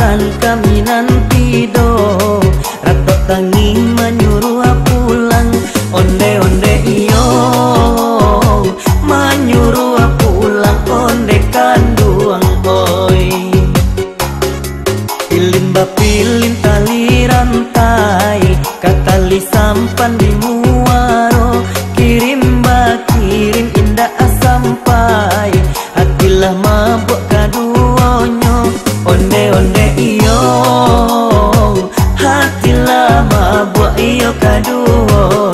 akan kami nanti do Rato tangi menyuruh pulang. Onde onde iyo Menyuruh pulang. Onde kanduang boy, Pilin ba pilih tali rantai. Katali sampan di kaduwo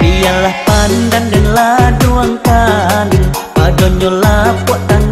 Biarlah pandan dan laduangkan Padonyo lapuk tangan